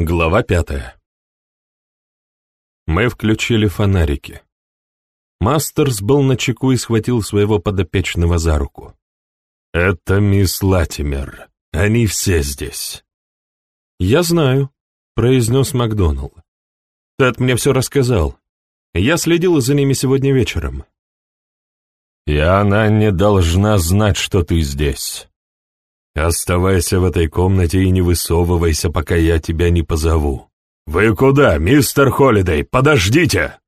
Глава пятая. Мы включили фонарики. Мастерс был на чеку и схватил своего подопечного за руку. «Это мисс Латимер. Они все здесь». «Я знаю», — произнес Макдоналд. «Тед мне все рассказал. Я следил за ними сегодня вечером». «И она не должна знать, что ты здесь. Оставайся в этой комнате и не высовывайся, пока я тебя не позову». «Вы куда, мистер Холидей? Подождите!»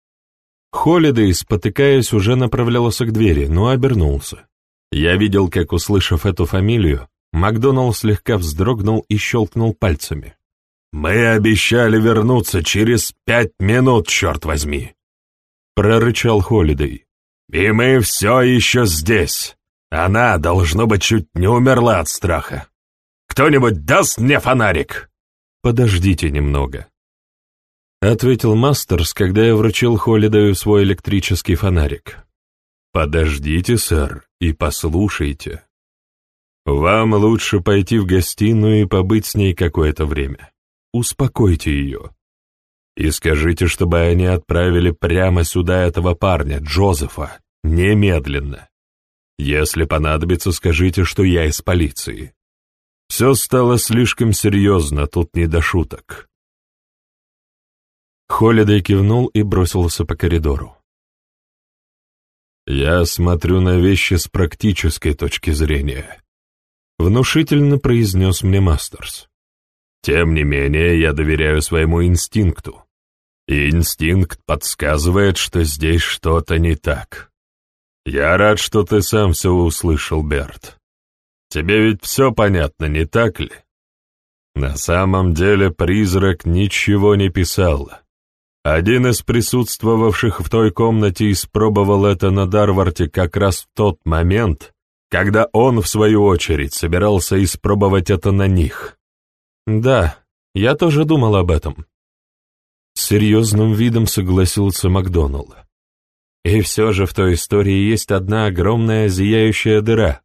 Холидей, спотыкаясь, уже направлялся к двери, но обернулся. Я видел, как, услышав эту фамилию, Макдоналд слегка вздрогнул и щелкнул пальцами. «Мы обещали вернуться через пять минут, черт возьми!» Прорычал Холидей. «И мы все еще здесь. Она, должно быть, чуть не умерла от страха. Кто-нибудь даст мне фонарик?» «Подождите немного», — ответил Мастерс, когда я вручил Холидею свой электрический фонарик. «Подождите, сэр, и послушайте. Вам лучше пойти в гостиную и побыть с ней какое-то время. Успокойте ее. И скажите, чтобы они отправили прямо сюда этого парня, Джозефа, немедленно. Если понадобится, скажите, что я из полиции. Все стало слишком серьезно, тут не до шуток. Холидей кивнул и бросился по коридору. «Я смотрю на вещи с практической точки зрения», — внушительно произнес мне Мастерс. «Тем не менее, я доверяю своему инстинкту, и инстинкт подсказывает, что здесь что-то не так. Я рад, что ты сам все услышал, Берт. Тебе ведь все понятно, не так ли? На самом деле призрак ничего не писал». Один из присутствовавших в той комнате испробовал это на Дарварте как раз в тот момент, когда он, в свою очередь, собирался испробовать это на них. «Да, я тоже думал об этом», — с серьезным видом согласился Макдоналд. «И все же в той истории есть одна огромная зияющая дыра.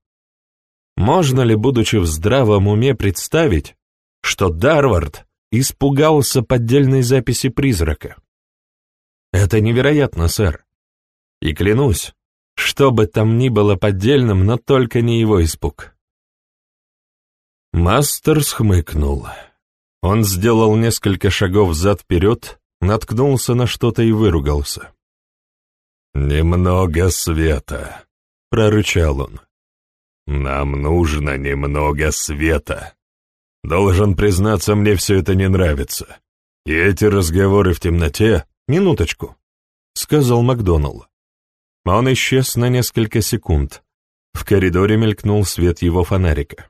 Можно ли, будучи в здравом уме, представить, что Дарвард испугался поддельной записи призрака?» Это невероятно, сэр. И клянусь, что бы там ни было поддельным, но только не его испуг. Мастер схмыкнул. Он сделал несколько шагов взад-вперед, наткнулся на что-то и выругался. «Немного света», — прорычал он. «Нам нужно немного света. Должен признаться, мне все это не нравится. И эти разговоры в темноте «Минуточку», — сказал Макдоналл. Он исчез на несколько секунд. В коридоре мелькнул свет его фонарика.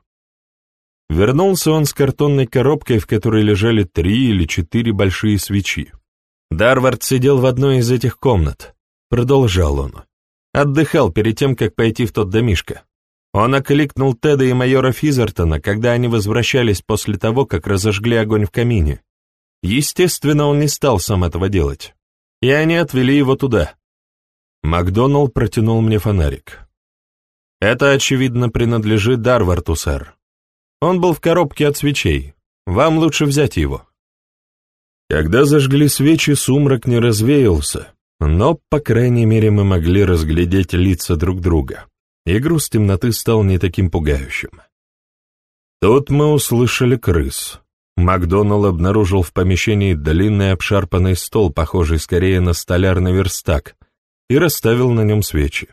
Вернулся он с картонной коробкой, в которой лежали три или четыре большие свечи. Дарвард сидел в одной из этих комнат. Продолжал он. Отдыхал перед тем, как пойти в тот домишко. Он окликнул Теда и майора Физертона, когда они возвращались после того, как разожгли огонь в камине. Естественно, он не стал сам этого делать. И они отвели его туда. Макдоналд протянул мне фонарик. Это, очевидно, принадлежит Дарварту, сэр. Он был в коробке от свечей. Вам лучше взять его. Когда зажгли свечи, сумрак не развеялся, но, по крайней мере, мы могли разглядеть лица друг друга, и груз темноты стал не таким пугающим. Тут мы услышали крыс. Макдоналл обнаружил в помещении длинный обшарпанный стол, похожий скорее на столярный верстак, и расставил на нем свечи.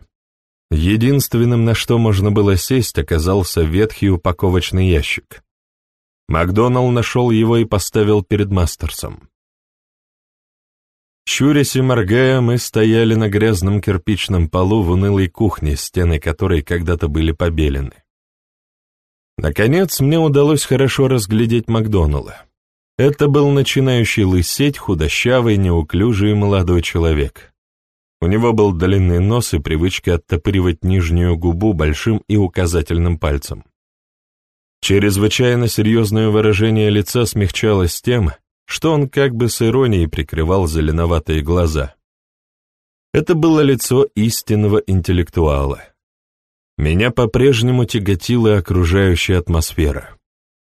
Единственным, на что можно было сесть, оказался ветхий упаковочный ящик. Макдоналл нашел его и поставил перед Мастерсом. Щурясь и моргая, мы стояли на грязном кирпичном полу в унылой кухне, стены которой когда-то были побелены. Наконец, мне удалось хорошо разглядеть Макдоналла. Это был начинающий лысеть, худощавый, неуклюжий молодой человек. У него был длинный нос и привычка оттопыривать нижнюю губу большим и указательным пальцем. Чрезвычайно серьезное выражение лица смягчалось тем, что он как бы с иронией прикрывал зеленоватые глаза. Это было лицо истинного интеллектуала. Меня по-прежнему тяготила окружающая атмосфера.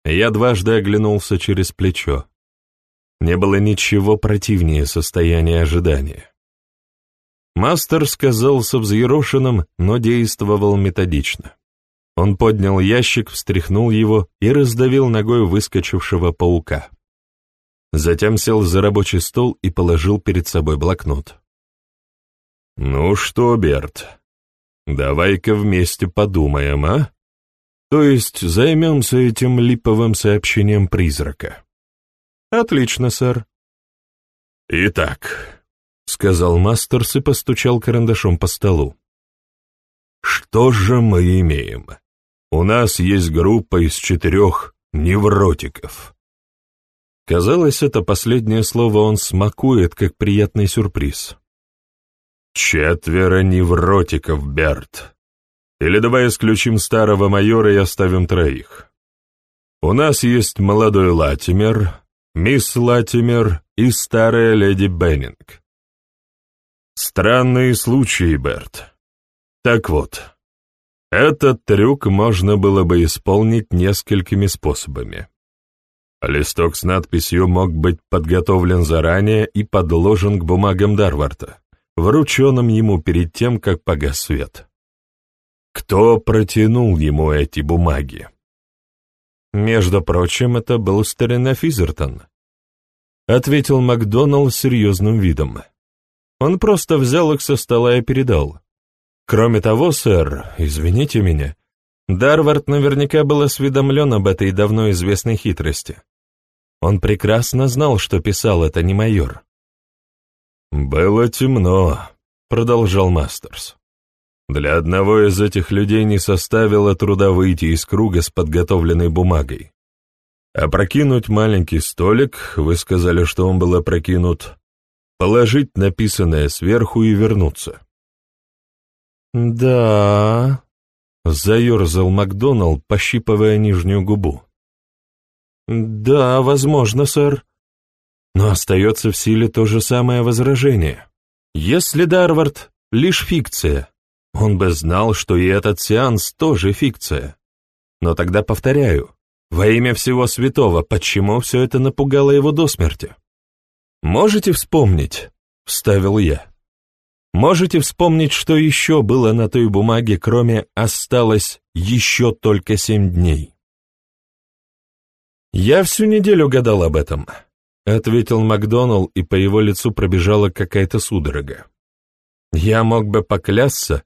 Я дважды оглянулся через плечо. Не было ничего противнее состояния ожидания. Мастер сказался взъерошенным, но действовал методично. Он поднял ящик, встряхнул его и раздавил ногой выскочившего паука. Затем сел за рабочий стол и положил перед собой блокнот. «Ну что, Берт, давай-ка вместе подумаем, а? То есть займемся этим липовым сообщением призрака». «Отлично, сэр». «Итак», — сказал Мастерс и постучал карандашом по столу. «Что же мы имеем? У нас есть группа из четырех невротиков». Казалось, это последнее слово он смакует, как приятный сюрприз. «Четверо невротиков, Берт. Или давай исключим старого майора и оставим троих. У нас есть молодой Латимер, мисс Латимер и старая леди Беннинг. Странные случаи, Берт. Так вот, этот трюк можно было бы исполнить несколькими способами. Листок с надписью мог быть подготовлен заранее и подложен к бумагам Дарварда, врученным ему перед тем, как погас свет. Кто протянул ему эти бумаги? Между прочим, это был старина Физертон. Ответил Макдоналл с серьезным видом. Он просто взял их со стола и передал. Кроме того, сэр, извините меня, Дарвард наверняка был осведомлен об этой давно известной хитрости. Он прекрасно знал, что писал это не майор. «Было темно», — продолжал Мастерс. Для одного из этих людей не составило труда выйти из круга с подготовленной бумагой. Опрокинуть маленький столик, вы сказали, что он был опрокинут, положить написанное сверху и вернуться. «Да...» — заерзал Макдоналл, пощипывая нижнюю губу. «Да, возможно, сэр. Но остается в силе то же самое возражение. Если Дарвард — лишь фикция, он бы знал, что и этот сеанс тоже фикция. Но тогда повторяю, во имя всего святого, почему все это напугало его до смерти? Можете вспомнить, — вставил я. Можете вспомнить, что еще было на той бумаге, кроме «осталось еще только семь дней»? Я всю неделю гадал об этом, — ответил Макдоналл, и по его лицу пробежала какая-то судорога. Я мог бы поклясться,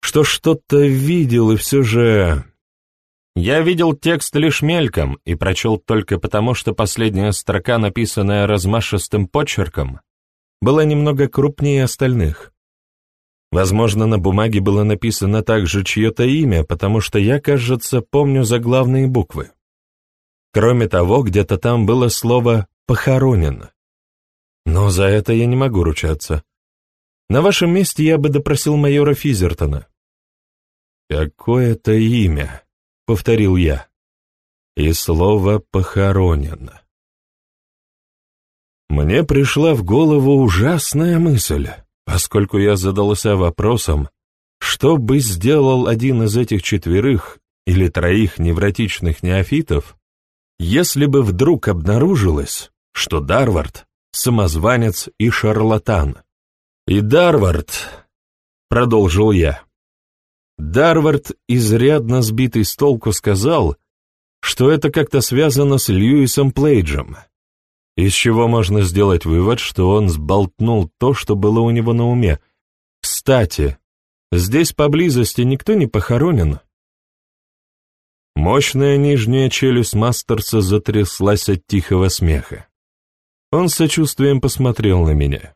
что что-то видел, и все же... Я видел текст лишь мельком и прочел только потому, что последняя строка, написанная размашистым почерком, была немного крупнее остальных. Возможно, на бумаге было написано также чье-то имя, потому что я, кажется, помню заглавные буквы. Кроме того, где-то там было слово «похоронен». Но за это я не могу ручаться. На вашем месте я бы допросил майора Физертона. «Какое-то имя», — повторил я. И слово «похоронен». Мне пришла в голову ужасная мысль, поскольку я задался вопросом, что бы сделал один из этих четверых или троих невротичных неофитов, если бы вдруг обнаружилось, что Дарвард — самозванец и шарлатан. И Дарвард, — продолжил я, — Дарвард, изрядно сбитый с толку, сказал, что это как-то связано с Льюисом Плейджем, из чего можно сделать вывод, что он сболтнул то, что было у него на уме. Кстати, здесь поблизости никто не похоронен. Мощная нижняя челюсть Мастерса затряслась от тихого смеха. Он с сочувствием посмотрел на меня.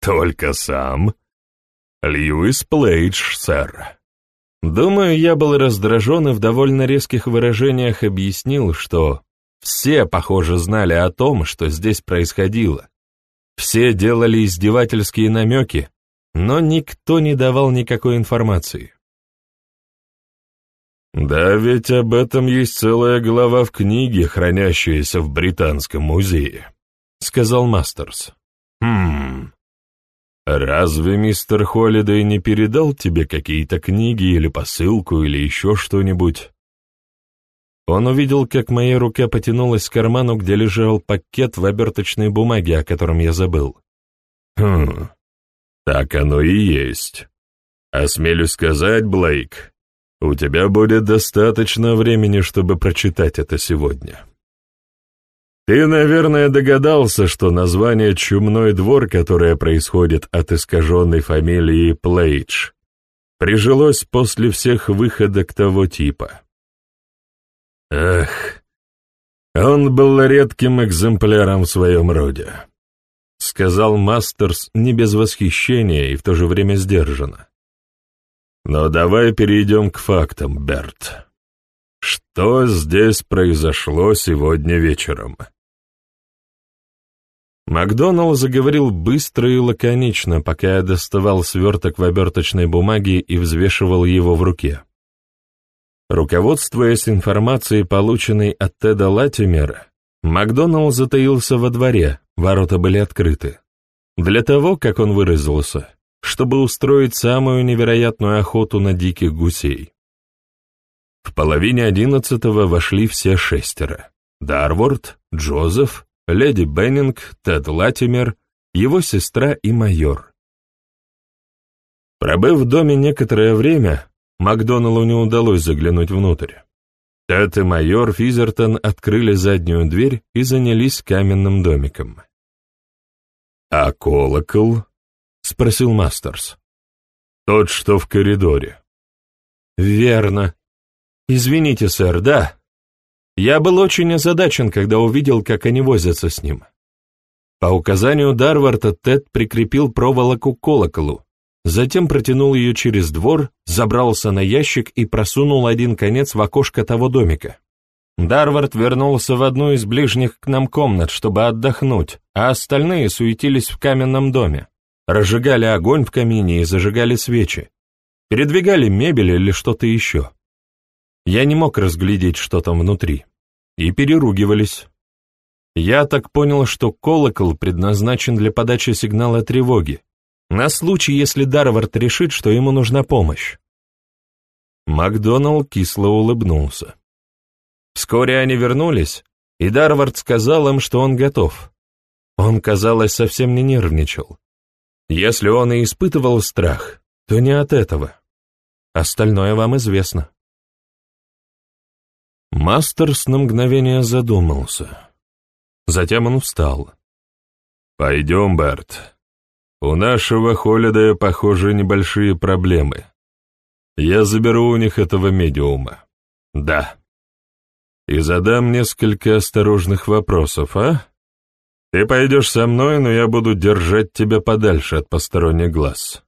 «Только сам?» «Льюис Плейдж, сэр». Думаю, я был раздражен и в довольно резких выражениях объяснил, что все, похоже, знали о том, что здесь происходило. Все делали издевательские намеки, но никто не давал никакой информации. «Да ведь об этом есть целая глава в книге, хранящаяся в Британском музее», — сказал Мастерс. «Хм, «Разве мистер Холлидей не передал тебе какие-то книги или посылку или еще что-нибудь?» он увидел, как моя рука потянулась к карману, где лежал пакет в оберточной бумаге, о котором я забыл. «Хм, так оно и есть. Осмелюсь сказать, Блейк, у тебя будет достаточно времени, чтобы прочитать это сегодня». Ты, наверное, догадался, что название «Чумной двор», которое происходит от искаженной фамилии Плейдж, прижилось после всех выходок того типа. Эх, он был редким экземпляром в своем роде, сказал Мастерс не без восхищения и в то же время сдержанно. Но давай перейдем к фактам, Берт. Что здесь произошло сегодня вечером? Макдоналл заговорил быстро и лаконично, пока я доставал сверток в оберточной бумаге и взвешивал его в руке. Руководствуясь информацией, полученной от Теда Латимера, Макдоналл затаился во дворе, ворота были открыты. Для того, как он выразился, чтобы устроить самую невероятную охоту на диких гусей. В половине одиннадцатого вошли все шестеро. Дарворд, Джозеф, леди Беннинг, Тед Латимер, его сестра и майор. Пробыв в доме некоторое время, Макдоналлу не удалось заглянуть внутрь. Тед и майор Физертон открыли заднюю дверь и занялись каменным домиком. «А колокол?» — спросил Мастерс. «Тот, что в коридоре». «Верно. Извините, сэр, да, я был очень озадачен, когда увидел, как они возятся с ним. По указанию Дарварда Тед прикрепил проволоку к колоколу, затем протянул ее через двор, забрался на ящик и просунул один конец в окошко того домика. Дарвард вернулся в одну из ближних к нам комнат, чтобы отдохнуть, а остальные суетились в каменном доме, разжигали огонь в камине и зажигали свечи, передвигали мебель или что-то еще. Я не мог разглядеть, что там внутри. И переругивались. Я так понял, что колокол предназначен для подачи сигнала тревоги, на случай, если Дарвард решит, что ему нужна помощь. Макдоналл кисло улыбнулся. Вскоре они вернулись, и Дарвард сказал им, что он готов. Он, казалось, совсем не нервничал. Если он и испытывал страх, то не от этого. Остальное вам известно. Мастерс на мгновение задумался. Затем он встал. «Пойдем, Берт. У нашего Холидея, похоже, небольшие проблемы. Я заберу у них этого медиума. Да. И задам несколько осторожных вопросов, а? Ты пойдешь со мной, но я буду держать тебя подальше от посторонних глаз».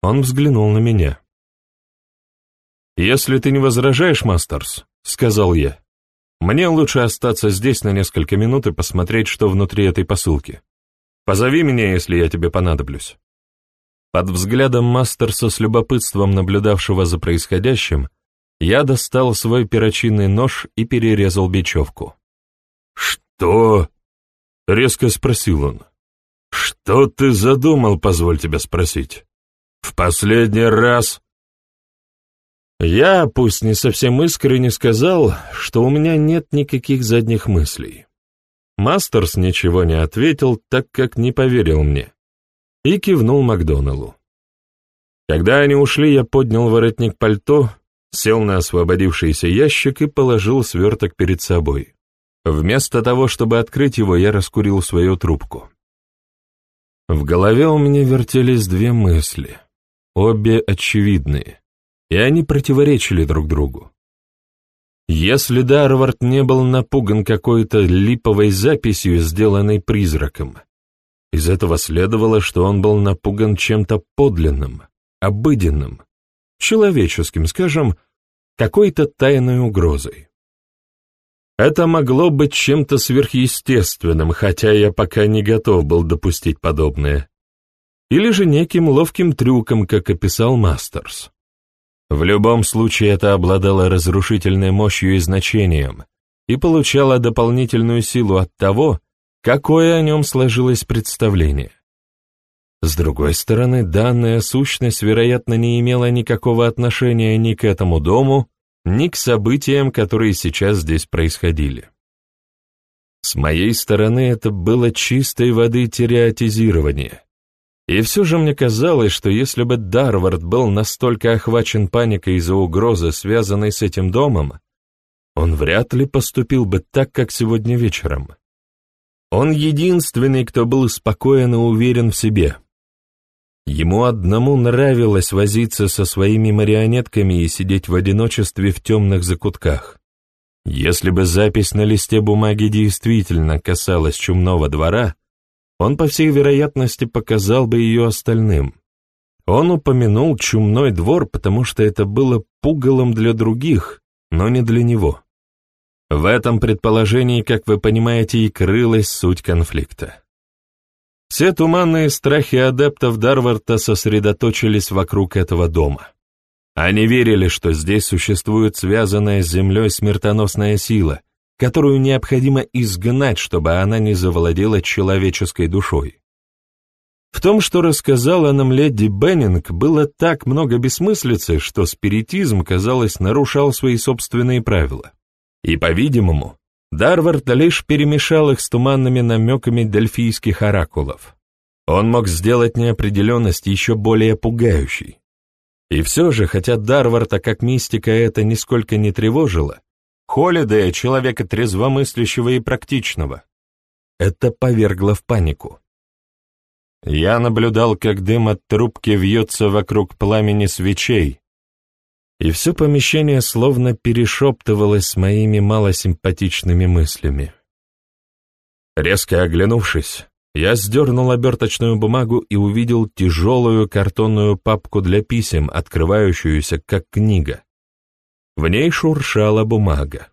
Он взглянул на меня. «Если ты не возражаешь, Мастерс, — сказал я. «Мне лучше остаться здесь на несколько минут и посмотреть, что внутри этой посылки. Позови меня, если я тебе понадоблюсь». Под взглядом Мастерса с любопытством наблюдавшего за происходящим, я достал свой перочинный нож и перерезал бечевку. «Что?» — резко спросил он. «Что ты задумал, позволь тебя спросить? В последний раз...» Я, пусть не совсем искренне, сказал, что у меня нет никаких задних мыслей. Мастерс ничего не ответил, так как не поверил мне, и кивнул Макдоналлу. Когда они ушли, я поднял воротник пальто, сел на освободившийся ящик и положил сверток перед собой. Вместо того, чтобы открыть его, я раскурил свою трубку. В голове у меня вертелись две мысли, обе очевидные и они противоречили друг другу. Если Дарвард не был напуган какой-то липовой записью, сделанной призраком, из этого следовало, что он был напуган чем-то подлинным, обыденным, человеческим, скажем, какой-то тайной угрозой. Это могло быть чем-то сверхъестественным, хотя я пока не готов был допустить подобное. Или же неким ловким трюком, как описал Мастерс. В любом случае это обладало разрушительной мощью и значением и получало дополнительную силу от того, какое о нем сложилось представление. С другой стороны, данная сущность, вероятно, не имела никакого отношения ни к этому дому, ни к событиям, которые сейчас здесь происходили. С моей стороны это было чистой воды теоретизирование. И все же мне казалось, что если бы Дарвард был настолько охвачен паникой из-за угрозы, связанной с этим домом, он вряд ли поступил бы так, как сегодня вечером. Он единственный, кто был спокоен и уверен в себе. Ему одному нравилось возиться со своими марионетками и сидеть в одиночестве в темных закутках. Если бы запись на листе бумаги действительно касалась чумного двора, он, по всей вероятности, показал бы ее остальным. Он упомянул чумной двор, потому что это было пугалом для других, но не для него. В этом предположении, как вы понимаете, и крылась суть конфликта. Все туманные страхи адептов Дарварда сосредоточились вокруг этого дома. Они верили, что здесь существует связанная с землей смертоносная сила, которую необходимо изгнать, чтобы она не завладела человеческой душой. В том, что рассказала нам леди Беннинг, было так много бессмыслицы, что спиритизм, казалось, нарушал свои собственные правила. И, по-видимому, Дарвард лишь перемешал их с туманными намеками дельфийских оракулов. Он мог сделать неопределенность еще более пугающей. И все же, хотя Дарварда как мистика это нисколько не тревожило, Холидея, человека трезвомыслящего и практичного, это повергло в панику. Я наблюдал, как дым от трубки вьется вокруг пламени свечей, и все помещение словно перешептывалось с моими малосимпатичными мыслями. Резко оглянувшись, я сдернул оберточную бумагу и увидел тяжелую картонную папку для писем, открывающуюся как книга. В ней шуршала бумага.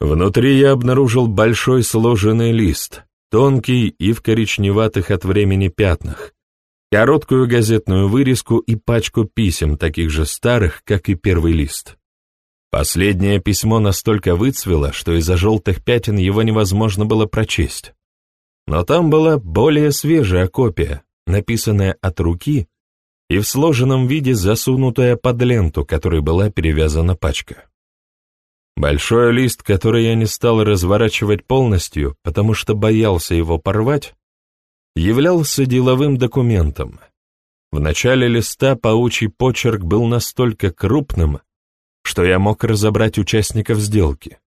Внутри я обнаружил большой сложенный лист, тонкий и в коричневатых от времени пятнах, короткую газетную вырезку и пачку писем, таких же старых, как и первый лист. Последнее письмо настолько выцвело, что из-за желтых пятен его невозможно было прочесть. Но там была более свежая копия, написанная от руки и в сложенном виде засунутая под ленту, которой была перевязана пачка. Большой лист, который я не стал разворачивать полностью, потому что боялся его порвать, являлся деловым документом. В начале листа паучий почерк был настолько крупным, что я мог разобрать участников сделки.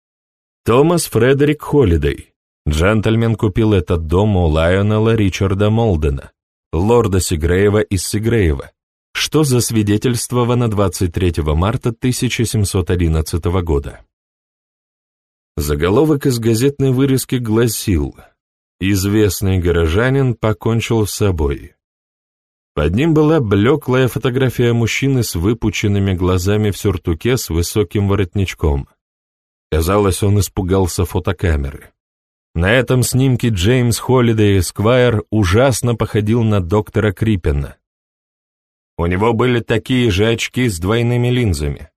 Томас Фредерик Холидей. Джентльмен купил этот дом у Лайонела Ричарда Молдена, лорда Сигреева из Сигреева, что засвидетельствовано 23 марта 1711 года. Заголовок из газетной вырезки гласил Известный горожанин покончил с собой. Под ним была блеклая фотография мужчины с выпученными глазами в сюртуке с высоким воротничком. Казалось, он испугался фотокамеры. На этом снимке Джеймс Холлидей Эсквайр ужасно походил на доктора Криппена. У него были такие же очки с двойными линзами,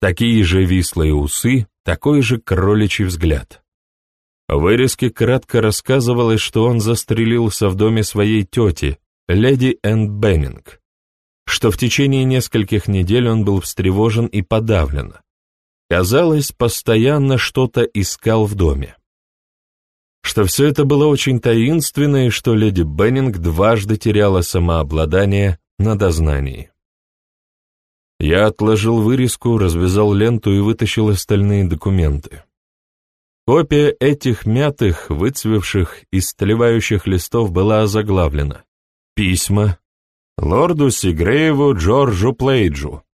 такие же вислые усы, такой же кроличий взгляд. Вырезке кратко рассказывалось, что он застрелился в доме своей тети, леди Энн Беннинг, что в течение нескольких недель он был встревожен и подавлен. Казалось, постоянно что-то искал в доме. Что все это было очень таинственно и что леди Беннинг дважды теряла самообладание на дознании. Я отложил вырезку, развязал ленту и вытащил остальные документы. Копия этих мятых, выцвевших и стлевающих листов была озаглавлена. Письма лорду Сигрееву Джорджу Плейджу,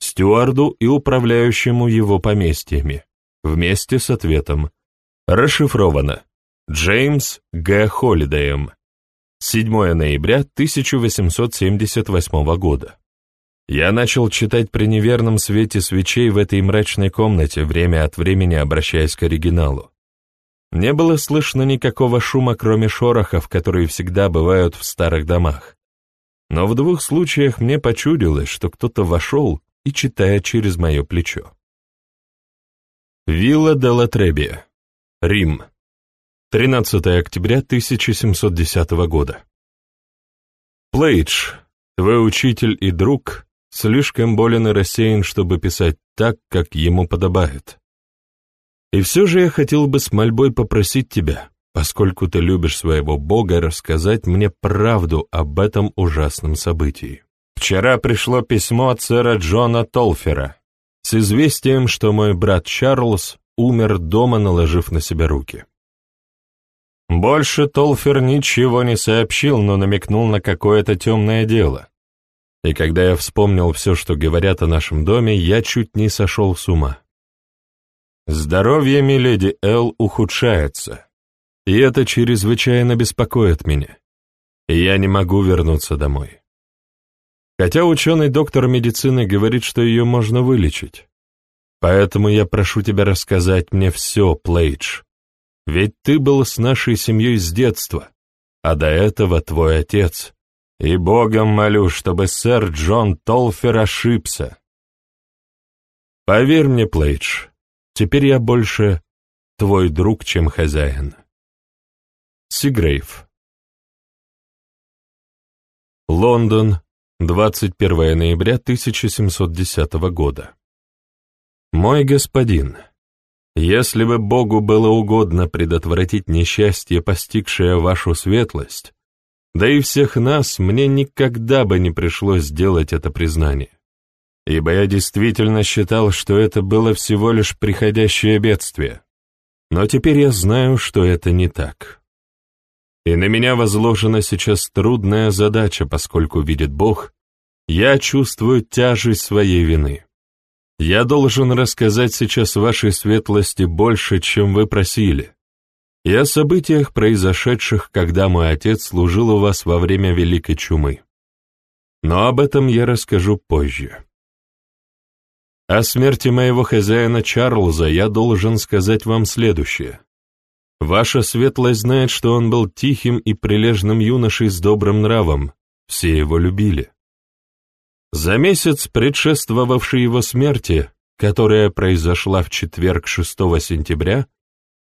стюарду и управляющему его поместьями, вместе с ответом. Расшифровано. Джеймс Г. Холидеем. 7 ноября 1878 года. Я начал читать при неверном свете свечей в этой мрачной комнате, время от времени обращаясь к оригиналу. Не было слышно никакого шума, кроме шорохов, которые всегда бывают в старых домах. Но в двух случаях мне почудилось, что кто-то вошел и читает через мое плечо. Вилла де Латребия, Рим, 13 октября 1710 года. Плейдж, твой учитель и друг, слишком болен и рассеян, чтобы писать так, как ему подобает. И все же я хотел бы с мольбой попросить тебя, поскольку ты любишь своего Бога, рассказать мне правду об этом ужасном событии. Вчера пришло письмо от сэра Джона Толфера с известием, что мой брат Чарльз умер дома, наложив на себя руки. Больше Толфер ничего не сообщил, но намекнул на какое-то темное дело. И когда я вспомнил все, что говорят о нашем доме, я чуть не сошел с ума. Здоровье миледи Эл ухудшается, и это чрезвычайно беспокоит меня, и я не могу вернуться домой. Хотя ученый доктор медицины говорит, что ее можно вылечить. Поэтому я прошу тебя рассказать мне все, Плейдж, ведь ты был с нашей семьей с детства, а до этого твой отец. И Богом молю, чтобы сэр Джон Толфер ошибся. Поверь мне, Плейдж, теперь я больше твой друг, чем хозяин. Сигрейв. Лондон, 21 ноября 1710 года. Мой господин, если бы Богу было угодно предотвратить несчастье, постигшее вашу светлость, да и всех нас, мне никогда бы не пришлось сделать это признание, ибо я действительно считал, что это было всего лишь приходящее бедствие. Но теперь я знаю, что это не так. И на меня возложена сейчас трудная задача, поскольку, видит Бог, я чувствую тяжесть своей вины. Я должен рассказать сейчас вашей светлости больше, чем вы просили, и о событиях, произошедших, когда мой отец служил у вас во время Великой Чумы. Но об этом я расскажу позже. О смерти моего хозяина Чарльза я должен сказать вам следующее. Ваша светлость знает, что он был тихим и прилежным юношей с добрым нравом, все его любили. За месяц, предшествовавший его смерти, которая произошла в четверг 6 сентября,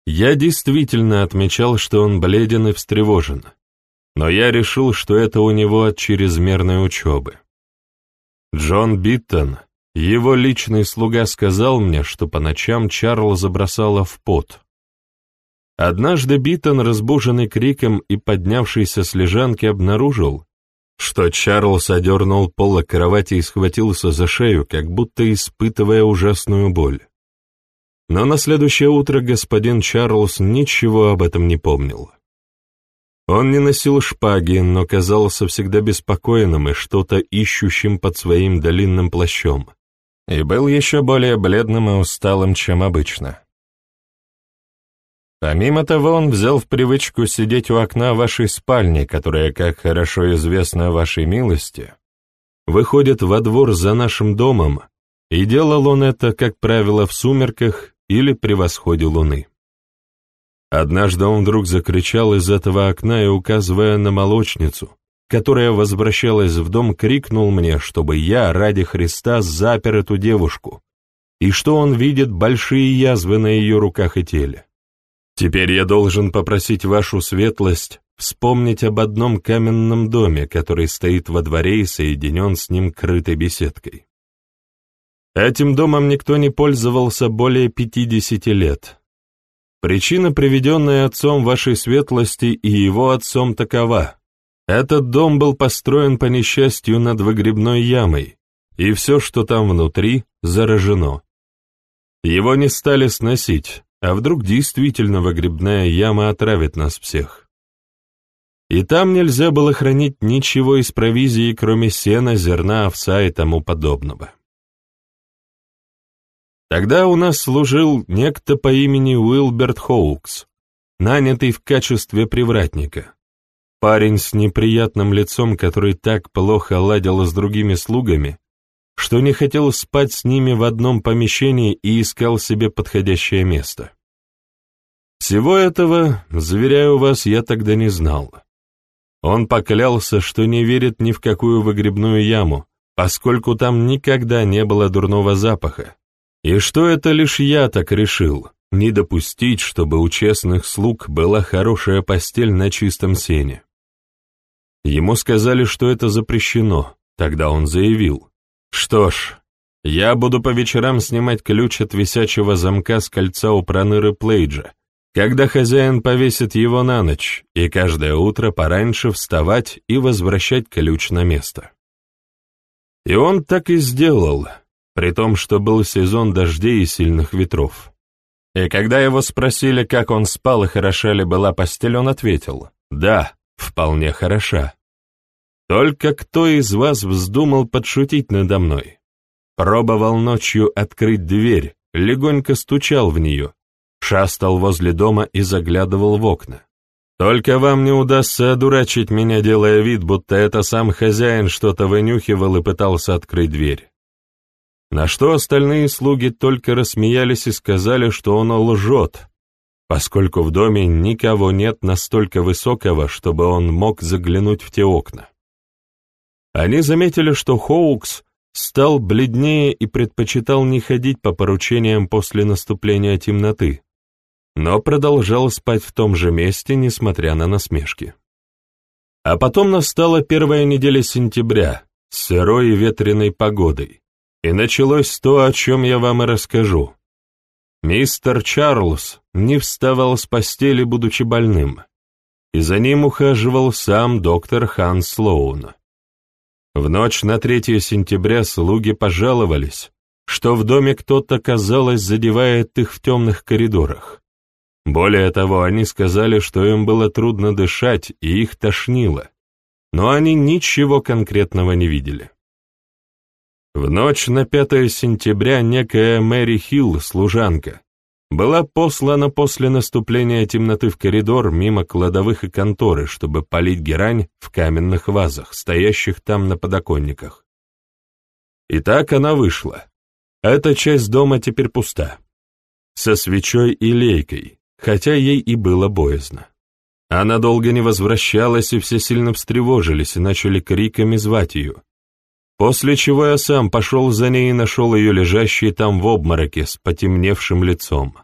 я действительно отмечал, что он бледен и встревожен, но я решил, что это у него от чрезмерной учебы. Джон Биттон, его личный слуга, сказал мне, что по ночам Чарльза бросало в пот. Однажды Биттон, разбуженный криком и поднявшийся с лежанки, обнаружил, что Чарльз одернул пола кровати и схватился за шею, как будто испытывая ужасную боль. Но на следующее утро господин Чарльз ничего об этом не помнил. Он не носил шпаги, но казался всегда беспокойным и что-то ищущим под своим длинным плащом, и был еще более бледным и усталым, чем обычно. Помимо того, он взял в привычку сидеть у окна вашей спальни, которая, как хорошо известно вашей милости, выходит во двор за нашим домом, и делал он это, как правило, в сумерках или при восходе луны. Однажды он вдруг закричал из этого окна и, указывая на молочницу, которая возвращалась в дом, крикнул мне, чтобы я, ради Христа, запер эту девушку, и что он видит большие язвы на ее руках и теле. Теперь я должен попросить вашу светлость вспомнить об одном каменном доме, который стоит во дворе и соединен с ним крытой беседкой. Этим домом никто не пользовался более пятидесяти лет. Причина, приведенная отцом вашей светлости и его отцом, такова. Этот дом был построен по несчастью над выгребной ямой, и все, что там внутри, заражено. Его не стали сносить, а вдруг действительно выгребная яма отравит нас всех? И там нельзя было хранить ничего из провизии, кроме сена, зерна, овса и тому подобного. Тогда у нас служил некто по имени Уилберт Хоукс, нанятый в качестве привратника. Парень с неприятным лицом, который так плохо ладил с другими слугами, что не хотел спать с ними в одном помещении и искал себе подходящее место. Всего этого, заверяю вас, я тогда не знал. Он поклялся, что не верит ни в какую выгребную яму, поскольку там никогда не было дурного запаха, и что это лишь я так решил, не допустить, чтобы у честных слуг была хорошая постель на чистом сене. Ему сказали, что это запрещено, тогда он заявил, Что ж, я буду по вечерам снимать ключ от висячего замка с кольца у проныры Плейджа, когда хозяин повесит его на ночь, и каждое утро пораньше вставать и возвращать ключ на место. И он так и сделал, при том, что был сезон дождей и сильных ветров. И когда его спросили, как он спал и хороша ли была постель, он ответил, «Да, вполне хороша». Только кто из вас вздумал подшутить надо мной? Пробовал ночью открыть дверь, легонько стучал в нее, шастал возле дома и заглядывал в окна. Только вам не удастся одурачить меня, делая вид, будто это сам хозяин что-то вынюхивал и пытался открыть дверь. На что остальные слуги только рассмеялись и сказали, что он лжет, поскольку в доме никого нет настолько высокого, чтобы он мог заглянуть в те окна. Они заметили, что Хоукс стал бледнее и предпочитал не ходить по поручениям после наступления темноты, но продолжал спать в том же месте, несмотря на насмешки. А потом настала первая неделя сентября, с сырой и ветреной погодой, и началось то, о чем я вам и расскажу. Мистер Чарльз не вставал с постели, будучи больным, и за ним ухаживал сам доктор Хан Слоун. В ночь на 3 сентября слуги пожаловались, что в доме кто-то, казалось, задевает их в темных коридорах. Более того, они сказали, что им было трудно дышать и их тошнило, но они ничего конкретного не видели. В ночь на 5 сентября некая Мэри Хилл, служанка, была послана после наступления темноты в коридор мимо кладовых и конторы, чтобы полить герань в каменных вазах, стоящих там на подоконниках. И так она вышла. Эта часть дома теперь пуста. Со свечой и лейкой, хотя ей и было боязно. Она долго не возвращалась, и все сильно встревожились и начали криками звать ее. После чего я сам пошел за ней и нашел ее лежащей там в обмороке с потемневшим лицом.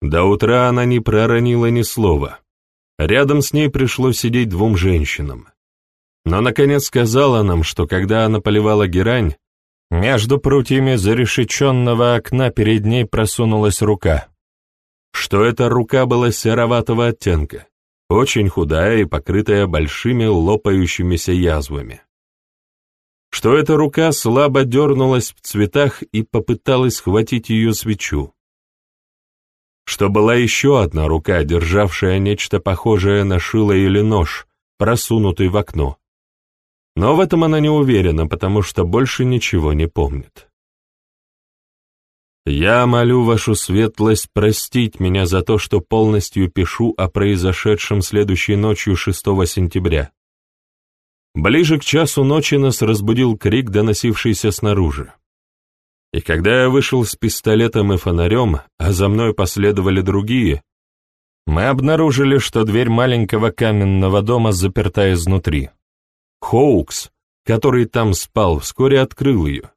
До утра она не проронила ни слова. Рядом с ней пришлось сидеть двум женщинам. Но, наконец, сказала нам, что когда она поливала герань, между прутьями зарешеченного окна перед ней просунулась рука что эта рука была сероватого оттенка, очень худая и покрытая большими лопающимися язвами. Что эта рука слабо дернулась в цветах и попыталась схватить ее свечу. Что была еще одна рука, державшая нечто похожее на шило или нож, просунутый в окно. Но в этом она не уверена, потому что больше ничего не помнит. Я молю вашу светлость простить меня за то, что полностью пишу о произошедшем следующей ночью 6 сентября. Ближе к часу ночи нас разбудил крик, доносившийся снаружи. И когда я вышел с пистолетом и фонарем, а за мной последовали другие, мы обнаружили, что дверь маленького каменного дома заперта изнутри. Хоукс, который там спал, вскоре открыл ее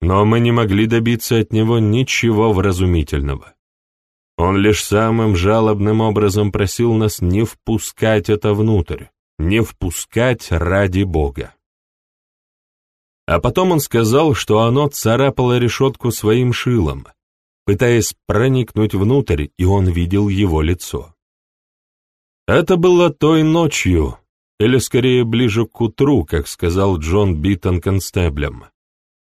но мы не могли добиться от него ничего вразумительного. Он лишь самым жалобным образом просил нас не впускать это внутрь, не впускать ради Бога. А потом он сказал, что оно царапало решетку своим шилом, пытаясь проникнуть внутрь, и он видел его лицо. Это было той ночью, или скорее ближе к утру, как сказал Джон Биттон констеблям,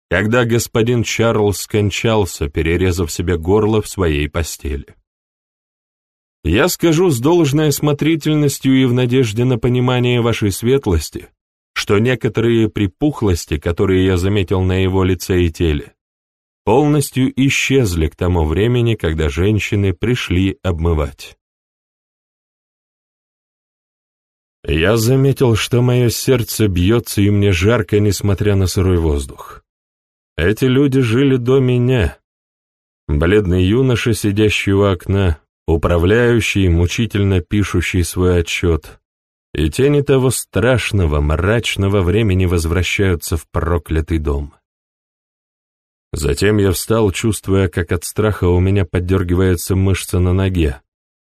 когда господин Чарльз скончался, перерезав себе горло в своей постели. Я скажу с должной осмотрительностью и в надежде на понимание вашей светлости, что некоторые припухлости, которые я заметил на его лице и теле, полностью исчезли к тому времени, когда женщины пришли обмывать. Я заметил, что мое сердце бьется и мне жарко, несмотря на сырой воздух. Эти люди жили до меня. Бледный юноша, сидящий у окна, управляющий, мучительно пишущий свой отчет, и тени того страшного, мрачного времени возвращаются в проклятый дом. Затем я встал, чувствуя, как от страха у меня поддергивается мышца на ноге,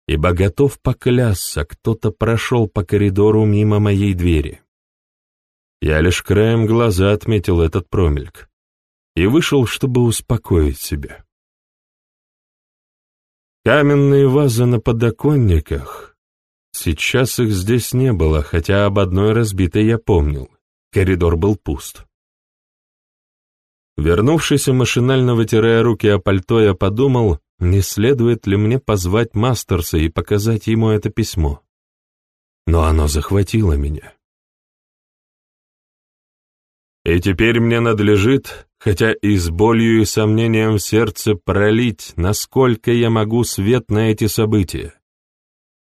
ибо готов поклясться, кто-то прошел по коридору мимо моей двери. Я лишь краем глаза отметил этот промельк и вышел, чтобы успокоить себя. Каменные вазы на подоконниках. Сейчас их здесь не было, хотя об одной разбитой я помнил. Коридор был пуст. Вернувшись и машинально вытирая руки о пальто, я подумал, не следует ли мне позвать Мастерса и показать ему это письмо. Но оно захватило меня. И теперь мне надлежит, хотя и с болью и сомнением в сердце, пролить, насколько я могу свет на эти события.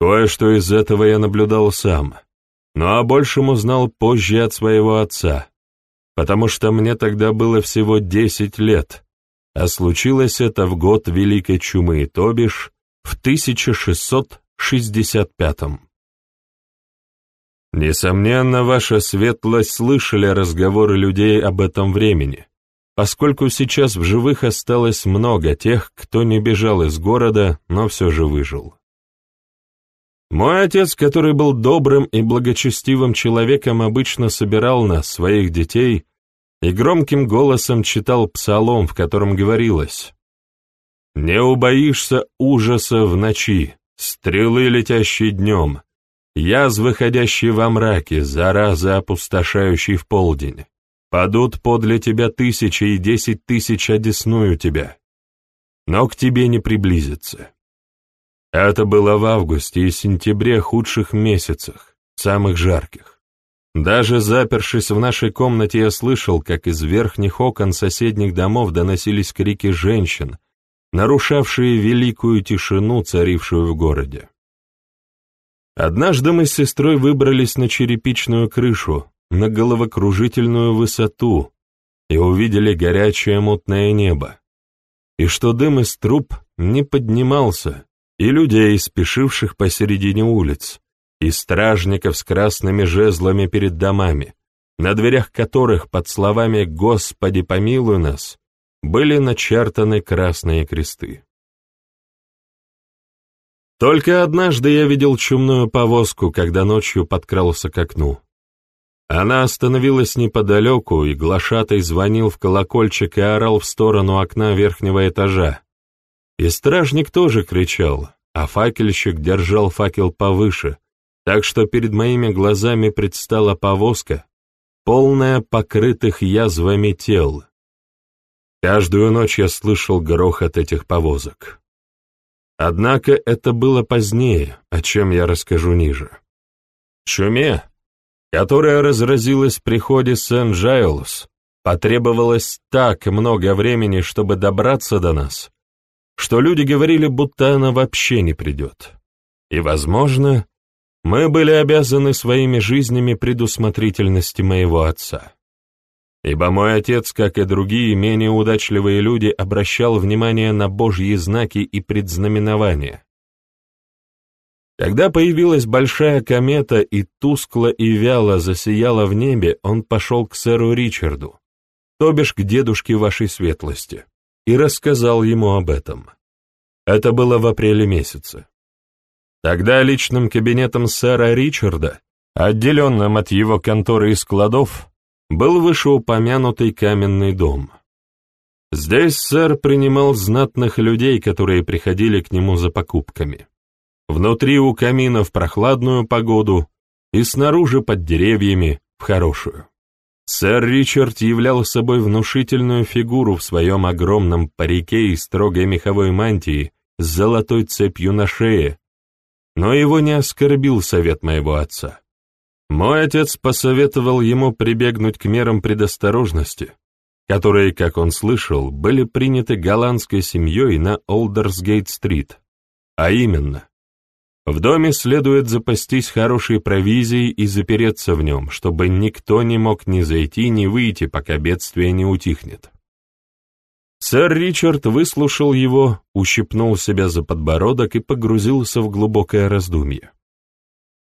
Кое-что из этого я наблюдал сам, но о большем узнал позже от своего отца, потому что мне тогда было всего десять лет, а случилось это в год Великой Чумы, то бишь в 1665 -м. Несомненно, ваша светлость слышали разговоры людей об этом времени, поскольку сейчас в живых осталось много тех, кто не бежал из города, но все же выжил. Мой отец, который был добрым и благочестивым человеком, обычно собирал нас, своих детей, и громким голосом читал псалом, в котором говорилось «Не убоишься ужаса в ночи, стрелы, летящие днем, яз, выходящий во мраке, заразы, опустошающий в полдень. Падут подле тебя тысячи и десять тысяч одесную тебя, но к тебе не приблизится». Это было в августе и сентябре худших месяцах, самых жарких. Даже запершись в нашей комнате, я слышал, как из верхних окон соседних домов доносились крики женщин, нарушавшие великую тишину, царившую в городе. Однажды мы с сестрой выбрались на черепичную крышу, на головокружительную высоту, и увидели горячее мутное небо, и что дым из труб не поднимался, и людей, спешивших посередине улиц, и стражников с красными жезлами перед домами, на дверях которых под словами «Господи, помилуй нас» были начертаны красные кресты. Только однажды я видел чумную повозку, когда ночью подкрался к окну. Она остановилась неподалеку, и глашатай звонил в колокольчик и орал в сторону окна верхнего этажа. И стражник тоже кричал, а факельщик держал факел повыше, так что перед моими глазами предстала повозка, полная покрытых язвами тел. Каждую ночь я слышал грохот этих повозок. Однако это было позднее, о чем я расскажу ниже. Чуме, которая разразилась приходе Сент-Джайлс, потребовалось так много времени, чтобы добраться до нас, что люди говорили, будто она вообще не придет. И, возможно, мы были обязаны своими жизнями предусмотрительности моего отца. Ибо мой отец, как и другие менее удачливые люди, обращал внимание на божьи знаки и предзнаменования. Когда появилась большая комета и тускло и вяло засияла в небе, он пошел к сэру Ричарду, то бишь к дедушке вашей светлости, и рассказал ему об этом. Это было в апреле месяце. Тогда личным кабинетом сэра Ричарда, отделенным от его конторы и складов, был вышеупомянутый каменный дом. Здесь сэр принимал знатных людей, которые приходили к нему за покупками. Внутри у камина в прохладную погоду и снаружи под деревьями в хорошую. Сэр Ричард являл собой внушительную фигуру в своем огромном парике и строгой меховой мантии с золотой цепью на шее, но его не оскорбил совет моего отца. Мой отец посоветовал ему прибегнуть к мерам предосторожности, которые, как он слышал, были приняты голландской семьей на Олдерсгейт-стрит, а именно, в доме следует запастись хорошей провизией и запереться в нем, чтобы никто не мог ни зайти, ни выйти, пока бедствие не утихнет. Сэр Ричард выслушал его, ущипнул себя за подбородок и погрузился в глубокое раздумье.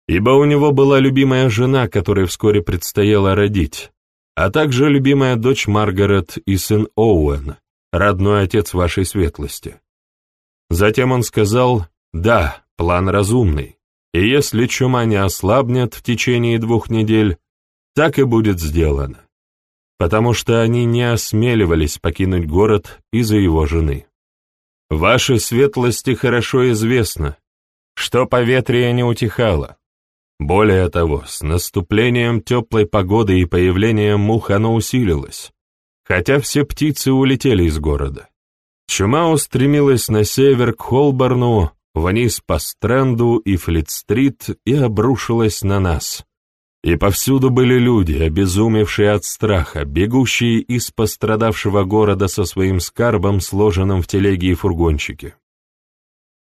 Ибо у него была любимая жена, которой вскоре предстояло родить, а также любимая дочь Маргарет и сын Оуэн, родной отец вашей светлости. Затем он сказал, да, план разумный, и если чума не ослабнет в течение двух недель, так и будет сделано. потому что они не осмеливались покинуть город из-за его жены. Вашей светлости хорошо известно, что поветрие не утихало. Более того, с наступлением теплой погоды и появлением мух оно усилилось, хотя все птицы улетели из города. Чума устремилась на север к Холборну, вниз по Стрэнду и Флит-стрит и обрушилась на нас. И повсюду были люди, обезумевшие от страха, бегущие из пострадавшего города со своим скарбом, сложенным в телеге и фургончике.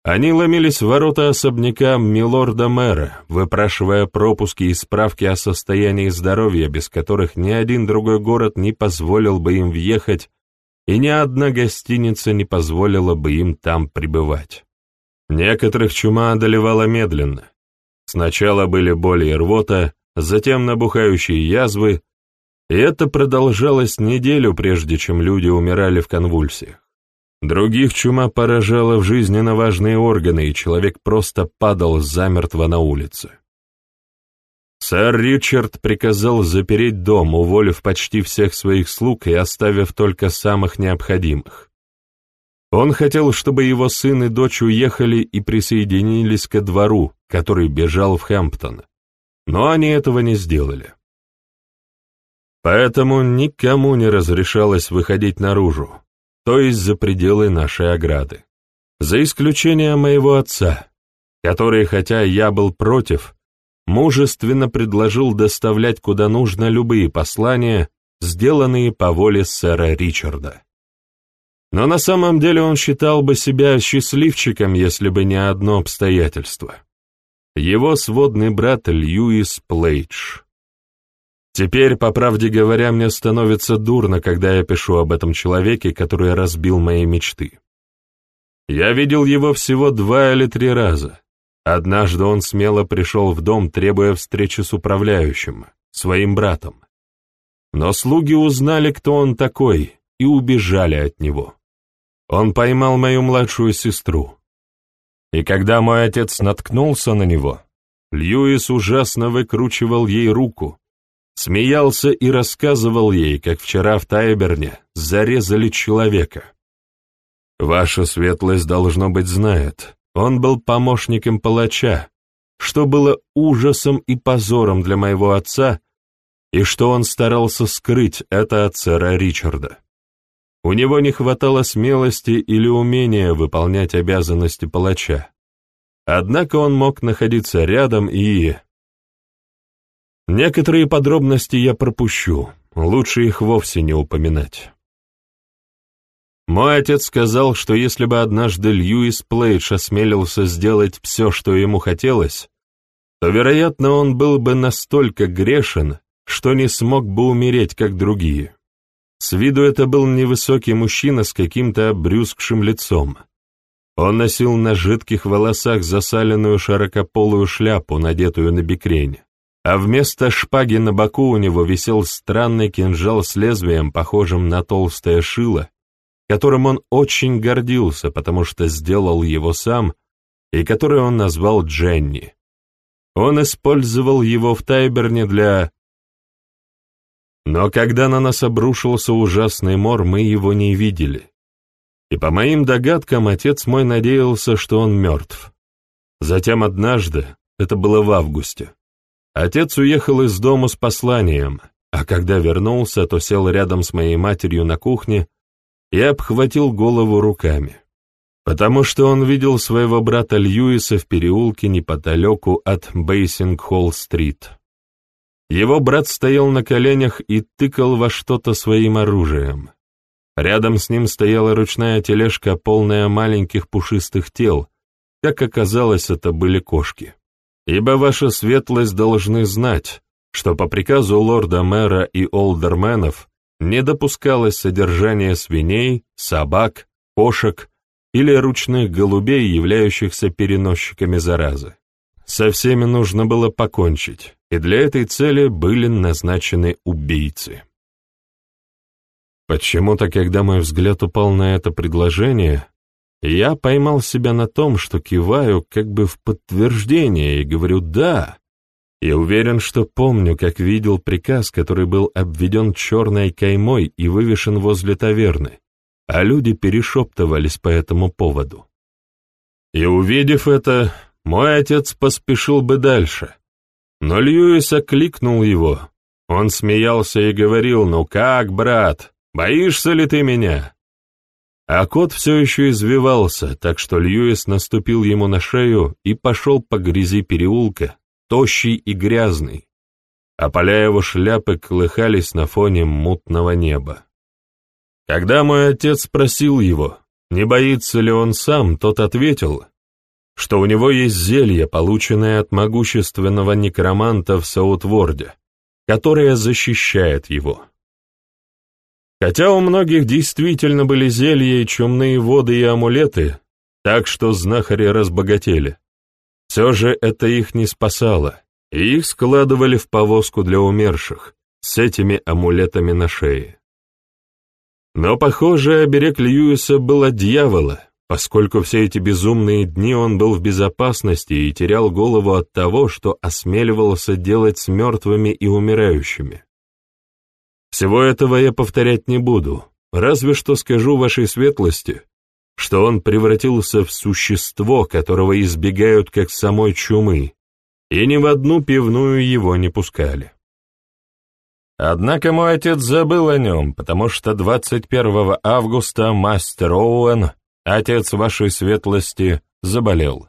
Они ломились в ворота особняка милорда-мэра, выпрашивая пропуски и справки о состоянии здоровья, без которых ни один другой город не позволил бы им въехать, и ни одна гостиница не позволила бы им там пребывать. Некоторых чума одолевала медленно. Сначала были боли и рвота, затем набухающие язвы, и это продолжалось неделю, прежде чем люди умирали в конвульсиях. Других чума поражала в жизненно важные органы, и человек просто падал замертво на улице. Сэр Ричард приказал запереть дом, уволив почти всех своих слуг и оставив только самых необходимых. Он хотел, чтобы его сын и дочь уехали и присоединились ко двору, который бежал в Хэмптон, но они этого не сделали. Поэтому никому не разрешалось выходить наружу, то есть за пределы нашей ограды. За исключением моего отца, который, хотя я был против, мужественно предложил доставлять куда нужно любые послания, сделанные по воле сэра Ричарда. Но на самом деле он считал бы себя счастливчиком, если бы не одно обстоятельство. Его сводный брат Льюис Плейдж. Теперь, по правде говоря, мне становится дурно, когда я пишу об этом человеке, который разбил мои мечты. Я видел его всего два или три раза. Однажды он смело пришел в дом, требуя встречи с управляющим, своим братом. Но слуги узнали, кто он такой, и убежали от него. Он поймал мою младшую сестру. И когда мой отец наткнулся на него, Льюис ужасно выкручивал ей руку, Смеялся и рассказывал ей, как вчера в Тайберне зарезали человека. Ваша светлость, должно быть, знает, он был помощником палача, что было ужасом и позором для моего отца, и что он старался скрыть это от сэра Ричарда. У него не хватало смелости или умения выполнять обязанности палача. Однако он мог находиться рядом и, Некоторые подробности я пропущу, лучше их вовсе не упоминать. Мой отец сказал, что если бы однажды Льюис Плейдж осмелился сделать все, что ему хотелось, то, вероятно, он был бы настолько грешен, что не смог бы умереть, как другие. С виду это был невысокий мужчина с каким-то обрюзгшим лицом. Он носил на жидких волосах засаленную широкополую шляпу, надетую на бикрень а вместо шпаги на боку у него висел странный кинжал с лезвием, похожим на толстое шило, которым он очень гордился, потому что сделал его сам, и который он назвал Дженни. Он использовал его в Тайберне для... Но когда на нас обрушился ужасный мор, мы его не видели. И по моим догадкам, отец мой надеялся, что он мертв. Затем однажды, это было в августе, Отец уехал из дома с посланием, а когда вернулся, то сел рядом с моей матерью на кухне и обхватил голову руками, потому что он видел своего брата Льюиса в переулке неподалеку от Бейсинг-Холл-стрит. Его брат стоял на коленях и тыкал во что-то своим оружием. Рядом с ним стояла ручная тележка, полная маленьких пушистых тел. Как оказалось, это были кошки ибо ваша светлость должны знать, что по приказу лорда-мэра и олдерменов не допускалось содержание свиней, собак, кошек или ручных голубей, являющихся переносчиками заразы. Со всеми нужно было покончить, и для этой цели были назначены убийцы. Почему-то, когда мой взгляд упал на это предложение, я поймал себя на том, что киваю как бы в подтверждение и говорю «да». И уверен, что помню, как видел приказ, который был обведен черной каймой и вывешен возле таверны, а люди перешептывались по этому поводу. И увидев это, мой отец поспешил бы дальше. Но Льюис окликнул его. Он смеялся и говорил, «Ну как, брат, боишься ли ты меня?» А кот все еще извивался, так что Льюис наступил ему на шею и пошел по грязи переулка, тощий и грязный, а поля его шляпы колыхались на фоне мутного неба. Когда мой отец спросил его, не боится ли он сам, тот ответил, что у него есть зелье, полученное от могущественного некроманта в Саутворде, которое защищает его. Хотя у многих действительно были зелья и чумные воды и амулеты, так что знахари разбогатели. Все же это их не спасало, и их складывали в повозку для умерших с этими амулетами на шее. Но, похоже, оберег Льюиса был дьявола, поскольку все эти безумные дни он был в безопасности и терял голову от того, что осмеливался делать с мертвыми и умирающими. Всего этого я повторять не буду, разве что скажу вашей светлости, что он превратился в существо, которого избегают как самой чумы, и ни в одну пивную его не пускали. Однако мой отец забыл о нем, потому что 21 августа мастер Оуэн, отец вашей светлости, заболел.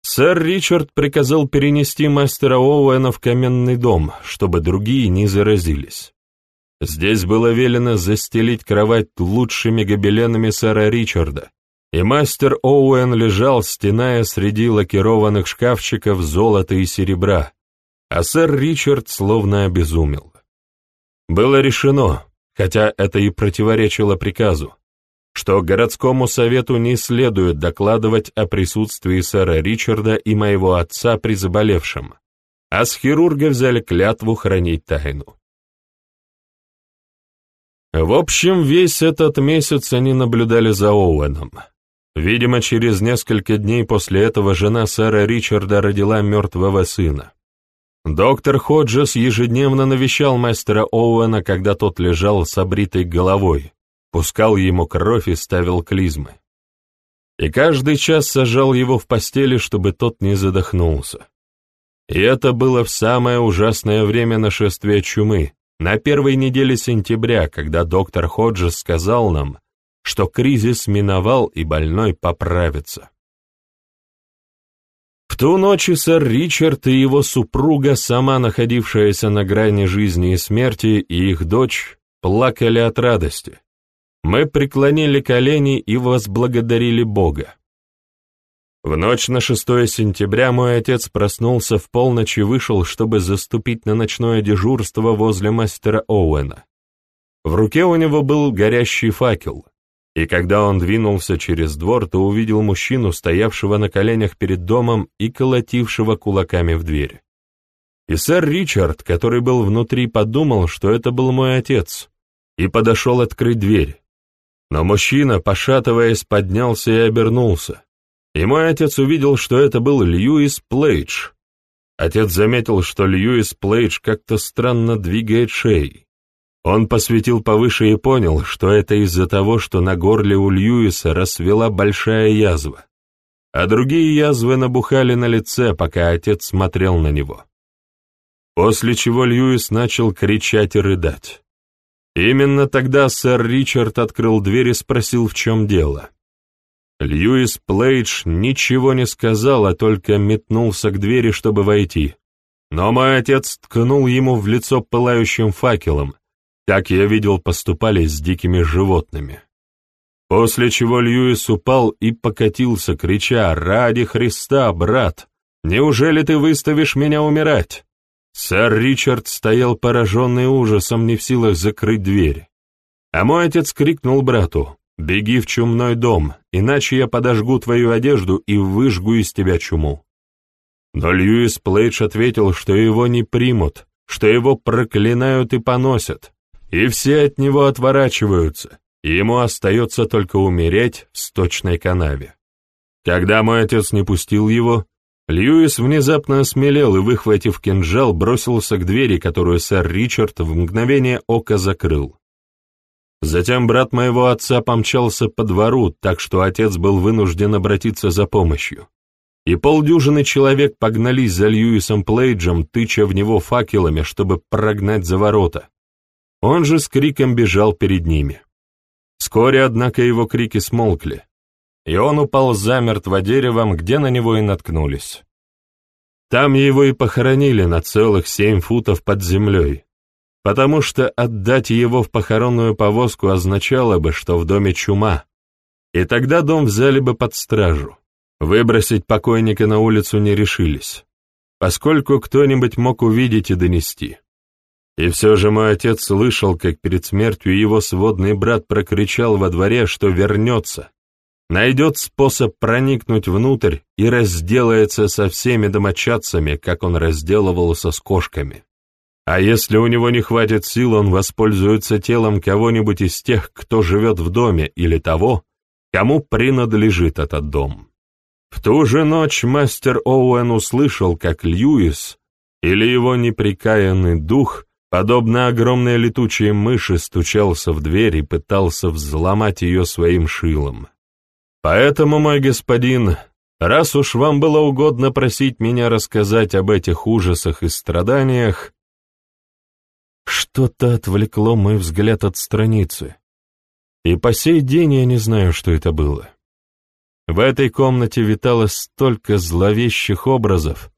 Сэр Ричард приказал перенести мастера Оуэна в каменный дом, чтобы другие не заразились. Здесь было велено застелить кровать лучшими гобеленами сэра Ричарда, и мастер Оуэн лежал, стеная среди лакированных шкафчиков золота и серебра, а сэр Ричард словно обезумел. Было решено, хотя это и противоречило приказу, что городскому совету не следует докладывать о присутствии сэра Ричарда и моего отца при заболевшем, а с хирурга взяли клятву хранить тайну. В общем, весь этот месяц они наблюдали за Оуэном. Видимо, через несколько дней после этого жена сэра Ричарда родила мертвого сына. Доктор Ходжес ежедневно навещал мастера Оуэна, когда тот лежал с обритой головой, пускал ему кровь и ставил клизмы. И каждый час сажал его в постели, чтобы тот не задохнулся. И это было в самое ужасное время нашествия чумы, на первой неделе сентября, когда доктор Ходжес сказал нам, что кризис миновал и больной поправится. В ту ночь сэр Ричард и его супруга, сама находившаяся на грани жизни и смерти, и их дочь, плакали от радости. Мы преклонили колени и возблагодарили Бога. В ночь на 6 сентября мой отец проснулся в полночь и вышел, чтобы заступить на ночное дежурство возле мастера Оуэна. В руке у него был горящий факел, и когда он двинулся через двор, то увидел мужчину, стоявшего на коленях перед домом и колотившего кулаками в дверь. И сэр Ричард, который был внутри, подумал, что это был мой отец, и подошел открыть дверь. Но мужчина, пошатываясь, поднялся и обернулся. И мой отец увидел, что это был Льюис Плейдж. Отец заметил, что Льюис Плейдж как-то странно двигает шеей. Он посветил повыше и понял, что это из-за того, что на горле у Льюиса расцвела большая язва, а другие язвы набухали на лице, пока отец смотрел на него. После чего Льюис начал кричать и рыдать. Именно тогда сэр Ричард открыл дверь и спросил, в чем дело. Льюис Плейдж ничего не сказал, а только метнулся к двери, чтобы войти. Но мой отец ткнул ему в лицо пылающим факелом, как я видел поступали с дикими животными. После чего Льюис упал и покатился, крича «Ради Христа, брат! Неужели ты выставишь меня умирать?» Сэр Ричард стоял пораженный ужасом, не в силах закрыть дверь. А мой отец крикнул брату «Беги в чумной дом, иначе я подожгу твою одежду и выжгу из тебя чуму». Но Льюис Плейдж ответил, что его не примут, что его проклинают и поносят, и все от него отворачиваются, и ему остается только умереть в сточной канаве. Когда мой отец не пустил его, Льюис внезапно осмелел и, выхватив кинжал, бросился к двери, которую сэр Ричард в мгновение ока закрыл. Затем брат моего отца помчался по двору, так что отец был вынужден обратиться за помощью. И полдюжины человек погнались за Льюисом Плейджем, тыча в него факелами, чтобы прогнать за ворота. Он же с криком бежал перед ними. Вскоре, однако, его крики смолкли, и он упал замертво деревом, где на него и наткнулись. Там его и похоронили на целых семь футов под землей, потому что отдать его в похоронную повозку означало бы, что в доме чума, и тогда дом взяли бы под стражу. Выбросить покойника на улицу не решились, поскольку кто-нибудь мог увидеть и донести. И все же мой отец слышал, как перед смертью его сводный брат прокричал во дворе, что вернется, найдет способ проникнуть внутрь и разделается со всеми домочадцами, как он разделывался с кошками. А если у него не хватит сил, он воспользуется телом кого-нибудь из тех, кто живет в доме, или того, кому принадлежит этот дом. В ту же ночь мастер Оуэн услышал, как Льюис или его неприкаянный дух подобно огромной летучей мыши, стучался в дверь и пытался взломать ее своим шилом. Поэтому, мой господин, раз уж вам было угодно просить меня рассказать об этих ужасах и страданиях, что-то отвлекло мой взгляд от страницы, и по сей день я не знаю, что это было. В этой комнате витало столько зловещих образов,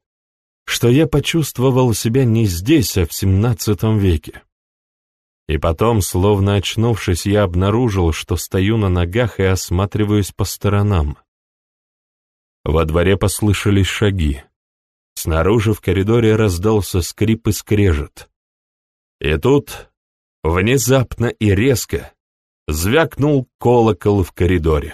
что я почувствовал себя не здесь, а в XVII веке. И потом, словно очнувшись, я обнаружил, что стою на ногах и осматриваюсь по сторонам. Во дворе послышались шаги. Снаружи в коридоре раздался скрип и скрежет. И тут, внезапно и резко, звякнул колокол в коридоре.